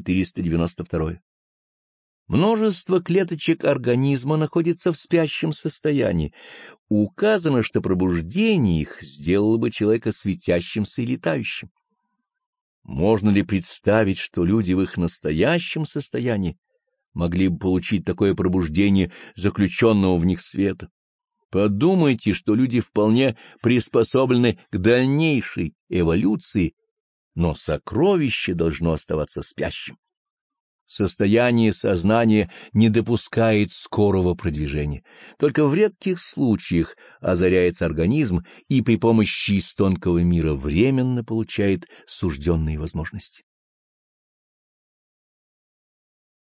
492. Множество клеточек организма находится в спящем состоянии. Указано, что пробуждение их сделало бы человека светящимся и летающим. Можно ли представить, что люди в их настоящем состоянии могли бы получить такое пробуждение заключенного в них света? Подумайте, что люди вполне приспособлены к дальнейшей эволюции, но сокровище должно оставаться спящим. Состояние сознания не допускает скорого продвижения. Только в редких случаях озаряется организм и при помощи из тонкого мира временно получает сужденные возможности.